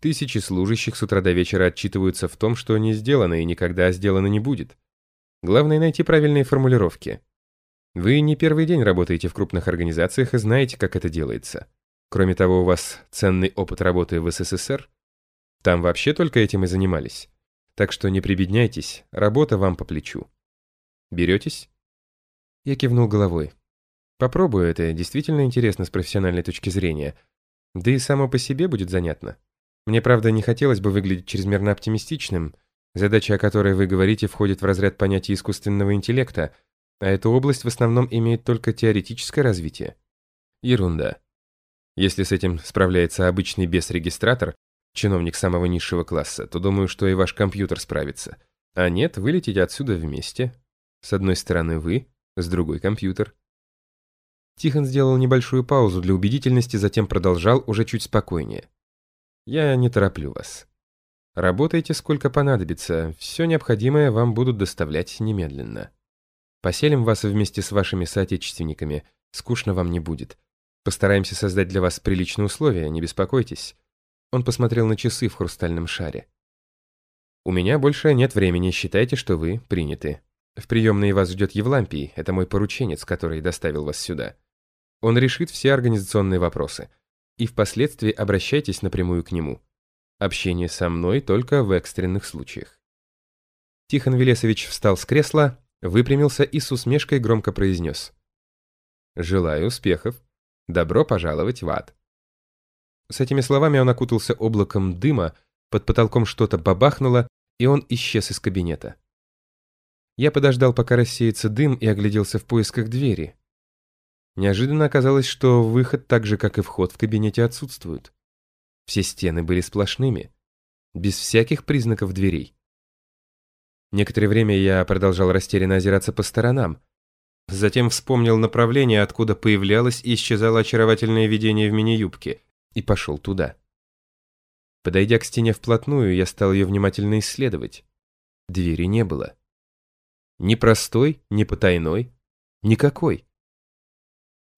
Тысячи служащих с утра до вечера отчитываются в том, что не сделано и никогда сделано не будет. Главное найти правильные формулировки. Вы не первый день работаете в крупных организациях и знаете, как это делается. Кроме того, у вас ценный опыт работы в СССР. Там вообще только этим и занимались. Так что не прибедняйтесь, работа вам по плечу. Беретесь? Я кивнул головой. Попробую, это действительно интересно с профессиональной точки зрения. Да и само по себе будет занятно. Мне, правда, не хотелось бы выглядеть чрезмерно оптимистичным. Задача, о которой вы говорите, входит в разряд понятий искусственного интеллекта, а эта область в основном имеет только теоретическое развитие. Ерунда. Если с этим справляется обычный бес-регистратор, чиновник самого низшего класса, то думаю, что и ваш компьютер справится. А нет, вы летите отсюда вместе. С одной стороны вы, с другой компьютер. Тихон сделал небольшую паузу для убедительности, затем продолжал уже чуть спокойнее. Я не тороплю вас. Работайте сколько понадобится, все необходимое вам будут доставлять немедленно. Поселим вас вместе с вашими соотечественниками, скучно вам не будет. Постараемся создать для вас приличные условия, не беспокойтесь. Он посмотрел на часы в хрустальном шаре. У меня больше нет времени, считайте, что вы приняты. В приемной вас ждет Евлампий, это мой порученец, который доставил вас сюда. Он решит все организационные вопросы и впоследствии обращайтесь напрямую к нему. Общение со мной только в экстренных случаях. Тихон Велесович встал с кресла, выпрямился и с усмешкой громко произнес. «Желаю успехов. Добро пожаловать в ад». С этими словами он окутался облаком дыма, под потолком что-то бабахнуло, и он исчез из кабинета. Я подождал, пока рассеется дым, и огляделся в поисках двери. Неожиданно оказалось, что выход, так же как и вход в кабинете, отсутствует. Все стены были сплошными, без всяких признаков дверей. Некоторое время я продолжал растерянно озираться по сторонам. Затем вспомнил направление, откуда появлялось и исчезало очаровательное видение в мини-юбке, и пошел туда. Подойдя к стене вплотную, я стал ее внимательно исследовать. Двери не было. Ни простой, ни потайной, никакой.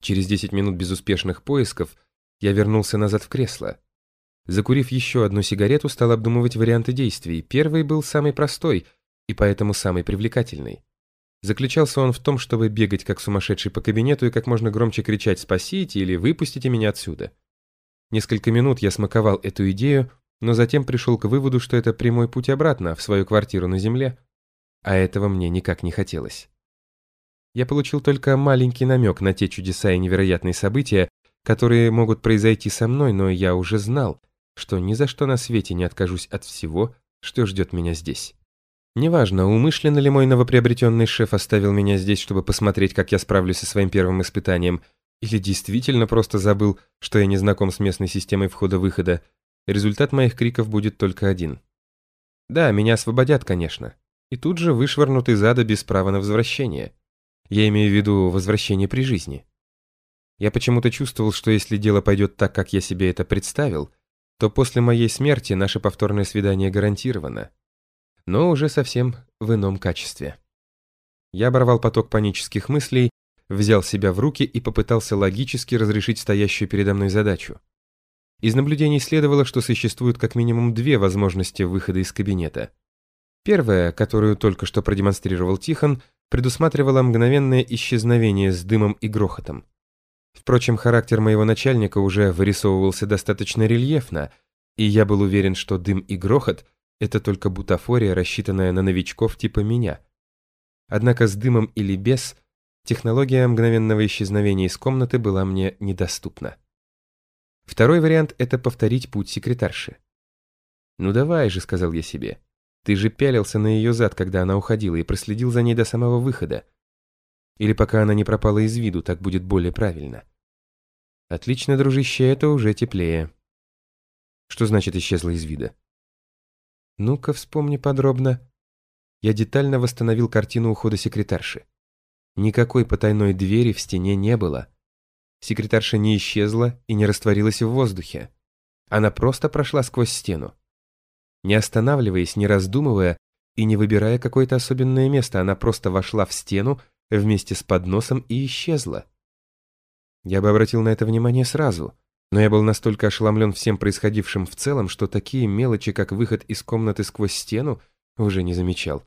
Через 10 минут безуспешных поисков я вернулся назад в кресло. Закурив еще одну сигарету, стал обдумывать варианты действий. Первый был самый простой и поэтому самый привлекательный. Заключался он в том, чтобы бегать как сумасшедший по кабинету и как можно громче кричать «спасите» или «выпустите меня отсюда». Несколько минут я смаковал эту идею, но затем пришел к выводу, что это прямой путь обратно, в свою квартиру на земле, а этого мне никак не хотелось. Я получил только маленький намек на те чудеса и невероятные события, которые могут произойти со мной, но я уже знал, что ни за что на свете не откажусь от всего, что ждет меня здесь. Неважно, умышленно ли мой новоприобретенный шеф оставил меня здесь, чтобы посмотреть, как я справлюсь со своим первым испытанием, или действительно просто забыл, что я не знаком с местной системой входа-выхода, результат моих криков будет только один. Да, меня освободят, конечно, и тут же вышвырнут из ада без права на возвращение. Я имею в виду возвращение при жизни. Я почему-то чувствовал, что если дело пойдет так, как я себе это представил, то после моей смерти наше повторное свидание гарантировано. Но уже совсем в ином качестве. Я оборвал поток панических мыслей, взял себя в руки и попытался логически разрешить стоящую передо мной задачу. Из наблюдений следовало, что существуют как минимум две возможности выхода из кабинета. Первая, которую только что продемонстрировал Тихон, предусматривала мгновенное исчезновение с дымом и грохотом. Впрочем, характер моего начальника уже вырисовывался достаточно рельефно, и я был уверен, что дым и грохот – это только бутафория, рассчитанная на новичков типа меня. Однако с дымом или без, технология мгновенного исчезновения из комнаты была мне недоступна. Второй вариант – это повторить путь секретарши. «Ну давай же», – сказал я себе, – ты же пялился на ее зад, когда она уходила, и проследил за ней до самого выхода. Или пока она не пропала из виду, так будет более правильно. Отлично, дружище, это уже теплее. Что значит исчезла из вида? Ну-ка, вспомни подробно. Я детально восстановил картину ухода секретарши. Никакой потайной двери в стене не было. Секретарша не исчезла и не растворилась в воздухе. Она просто прошла сквозь стену. Не останавливаясь, не раздумывая и не выбирая какое-то особенное место, она просто вошла в стену вместе с подносом и исчезла. Я бы обратил на это внимание сразу, Но я был настолько ошеломлен всем происходившим в целом, что такие мелочи, как выход из комнаты сквозь стену, уже не замечал.